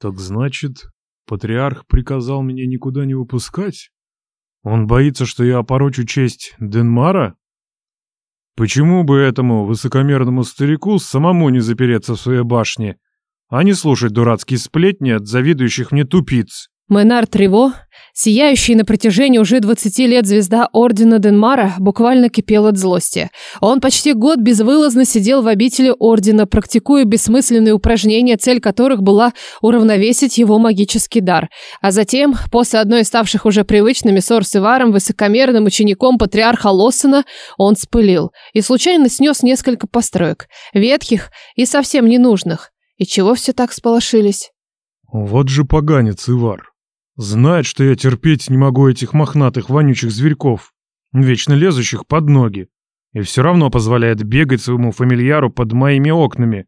Так значит, патриарх приказал меня никуда не выпускать? Он боится, что я опорочу честь Денмара? Почему бы этому высокомерному старику самому не запереться в своей башне, а не слушать дурацкие сплетни от завидующих мне тупиц? Менар Трево, сияющий на протяжении уже 20 лет звезда Ордена Денмара, буквально кипел от злости. Он почти год безвылазно сидел в обители Ордена, практикуя бессмысленные упражнения, цель которых была уравновесить его магический дар. А затем, после одной из ставших уже привычными ссор с Иваром, высокомерным учеником патриарха Лоссена, он спылил и случайно снес несколько построек, ветхих и совсем ненужных. И чего все так сполошились? Вот же поганец Ивар. Знает, что я терпеть не могу этих мохнатых вонючих зверьков, вечно лезущих под ноги, и все равно позволяет бегать своему фамильяру под моими окнами.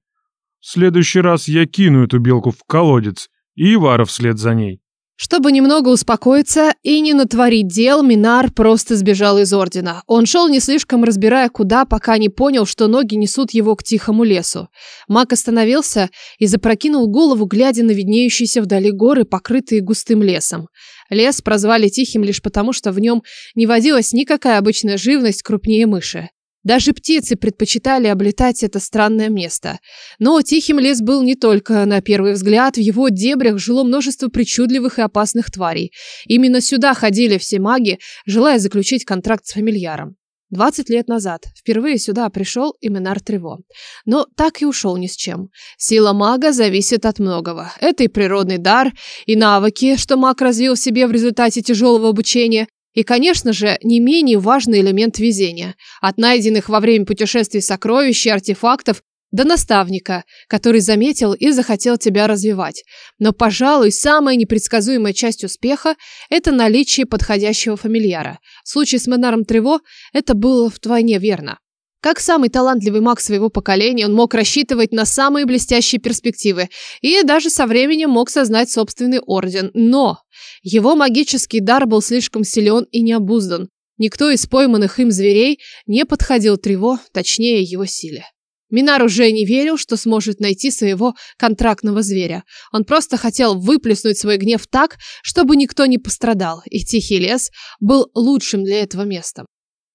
В следующий раз я кину эту белку в колодец и Ивара вслед за ней. Чтобы немного успокоиться и не натворить дел, Минар просто сбежал из Ордена. Он шел не слишком разбирая куда, пока не понял, что ноги несут его к тихому лесу. Маг остановился и запрокинул голову, глядя на виднеющиеся вдали горы, покрытые густым лесом. Лес прозвали тихим лишь потому, что в нем не водилась никакая обычная живность крупнее мыши. Даже птицы предпочитали облетать это странное место. Но тихим лес был не только на первый взгляд, в его дебрях жило множество причудливых и опасных тварей. Именно сюда ходили все маги, желая заключить контракт с фамильяром. 20 лет назад впервые сюда пришел Именар Трево. Но так и ушел ни с чем. Сила мага зависит от многого. Это и природный дар, и навыки, что маг развил в себе в результате тяжелого обучения, и, конечно же, не менее важный элемент везения. От найденных во время путешествий сокровищ и артефактов до наставника, который заметил и захотел тебя развивать. Но, пожалуй, самая непредсказуемая часть успеха – это наличие подходящего фамильяра. В случае с Менаром Трево это было вдвойне верно. Как самый талантливый маг своего поколения, он мог рассчитывать на самые блестящие перспективы и даже со временем мог создать собственный орден. Но его магический дар был слишком силен и необуздан. Никто из пойманных им зверей не подходил Трево, точнее его силе. Минар уже не верил, что сможет найти своего контрактного зверя. Он просто хотел выплеснуть свой гнев так, чтобы никто не пострадал, и Тихий лес был лучшим для этого местом.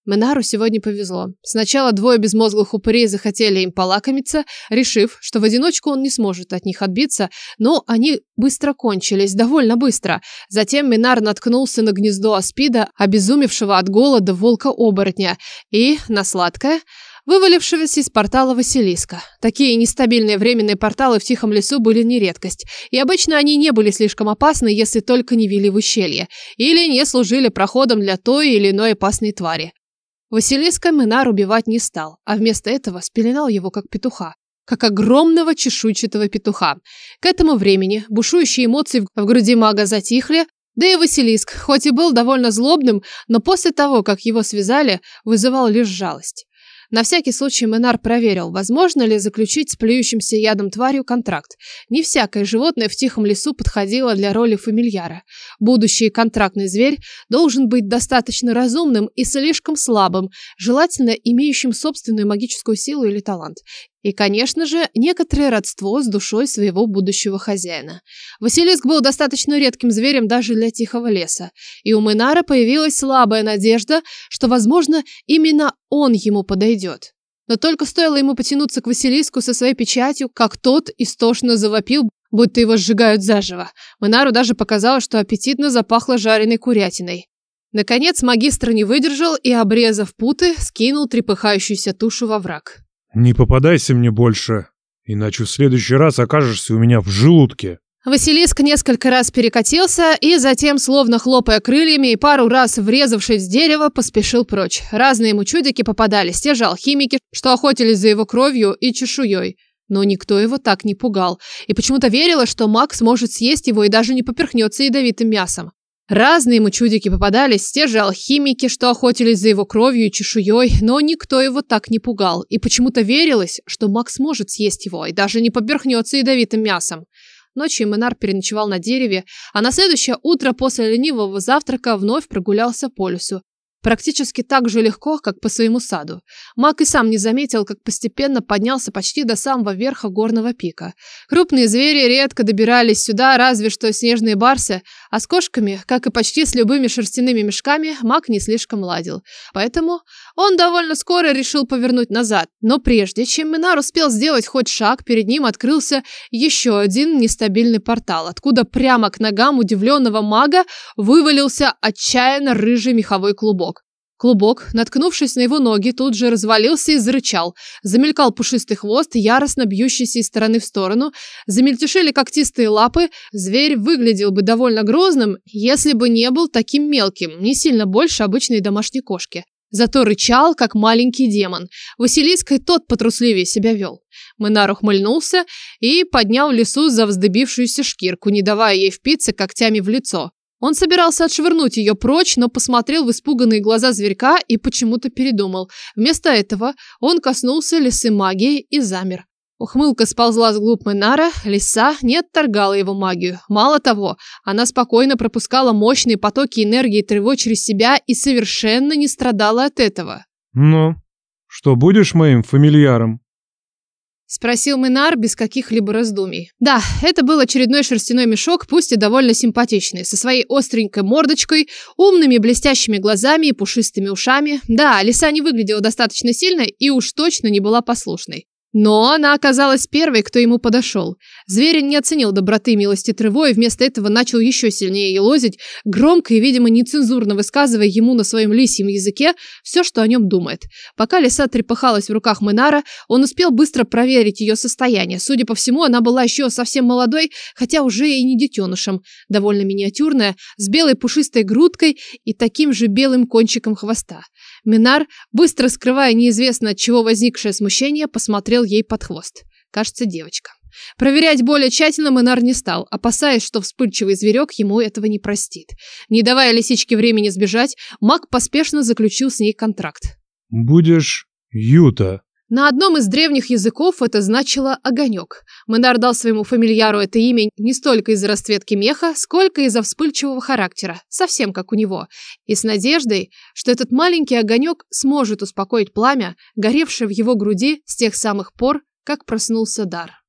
Менару сегодня повезло. Сначала двое безмозглых упырей захотели им полакомиться, решив, что в одиночку он не сможет от них отбиться, но они быстро кончились, довольно быстро. Затем Минар наткнулся на гнездо аспида, обезумевшего от голода волка-оборотня, и, на сладкое, вывалившегося из портала Василиска. Такие нестабильные временные порталы в тихом лесу были не редкость, и обычно они не были слишком опасны, если только не вели в ущелье, или не служили проходом для той или иной опасной твари. Василиска Минар убивать не стал, а вместо этого спеленал его как петуха. Как огромного чешуйчатого петуха. К этому времени бушующие эмоции в груди мага затихли, да и Василиск, хоть и был довольно злобным, но после того, как его связали, вызывал лишь жалость. На всякий случай Менар проверил, возможно ли заключить с плюющимся ядом тварью контракт. Не всякое животное в тихом лесу подходило для роли фамильяра. Будущий контрактный зверь должен быть достаточно разумным и слишком слабым, желательно имеющим собственную магическую силу или талант. И, конечно же, некоторое родство с душой своего будущего хозяина. Василиск был достаточно редким зверем даже для тихого леса, и у Минара появилась слабая надежда, что, возможно, именно он ему подойдет. Но только стоило ему потянуться к Василиску со своей печатью, как тот истошно завопил, будто его сжигают заживо. Минару даже показалось, что аппетитно запахло жареной курятиной. Наконец магистр не выдержал и, обрезав путы, скинул трепыхающуюся тушу во враг. Не попадайся мне больше, иначе в следующий раз окажешься у меня в желудке. Василиск несколько раз перекатился и затем, словно хлопая крыльями и пару раз врезавшись в дерево, поспешил прочь. Разные ему чудики попадались, те же алхимики, что охотились за его кровью и чешуей. Но никто его так не пугал, и почему-то верила, что маг сможет съесть его и даже не поперхнется ядовитым мясом. Разные ему чудики попадались, те же алхимики, что охотились за его кровью и чешуей, но никто его так не пугал, и почему-то верилось, что Макс может съесть его и даже не поперхнется ядовитым мясом. Ночью Минар переночевал на дереве, а на следующее утро после ленивого завтрака вновь прогулялся по лесу. Практически так же легко, как по своему саду. Мак и сам не заметил, как постепенно поднялся почти до самого верха горного пика. Крупные звери редко добирались сюда, разве что снежные барсы, а с кошками, как и почти с любыми шерстяными мешками, Мак не слишком ладил. Поэтому он довольно скоро решил повернуть назад. Но прежде чем Минар успел сделать хоть шаг, перед ним открылся еще один нестабильный портал, откуда прямо к ногам удивленного мага вывалился отчаянно рыжий меховой клубок. Клубок, наткнувшись на его ноги, тут же развалился и зарычал. Замелькал пушистый хвост, яростно бьющийся из стороны в сторону. Замельтешили когтистые лапы. Зверь выглядел бы довольно грозным, если бы не был таким мелким, не сильно больше обычной домашней кошки. Зато рычал, как маленький демон. Василиск и тот потрусливее себя вел. Менар ухмыльнулся и поднял лису за вздыбившуюся шкирку, не давая ей впиться когтями в лицо. Он собирался отшвырнуть ее прочь, но посмотрел в испуганные глаза зверька и почему-то передумал. Вместо этого он коснулся лисы магии и замер. Ухмылка сползла с глуб Менара, лиса не отторгала его магию. Мало того, она спокойно пропускала мощные потоки энергии Трево через себя и совершенно не страдала от этого. «Ну, что, будешь моим фамильяром?» Спросил Минар без каких-либо раздумий. Да, это был очередной шерстяной мешок, пусть и довольно симпатичный, со своей остренькой мордочкой, умными блестящими глазами и пушистыми ушами. Да, лиса не выглядела достаточно сильной и уж точно не была послушной. Но она оказалась первой, кто ему подошел. Зверин не оценил доброты и милости Трево и вместо этого начал еще сильнее елозить, громко и, видимо, нецензурно высказывая ему на своем лисьем языке все, что о нем думает. Пока лиса трепыхалась в руках Минара, он успел быстро проверить ее состояние. Судя по всему, она была еще совсем молодой, хотя уже и не детенышем. Довольно миниатюрная, с белой пушистой грудкой и таким же белым кончиком хвоста. Минар, быстро скрывая неизвестно от чего возникшее смущение, посмотрел ей под хвост. Кажется, девочка. Проверять более тщательно Минар не стал, опасаясь, что вспыльчивый зверек ему этого не простит. Не давая лисичке времени сбежать, маг поспешно заключил с ней контракт. «Будешь Юта», на одном из древних языков это значило «огонек». Менар дал своему фамильяру это имя не столько из-за расцветки меха, сколько из-за вспыльчивого характера, совсем как у него, и с надеждой, что этот маленький огонек сможет успокоить пламя, горевшее в его груди с тех самых пор, как проснулся дар.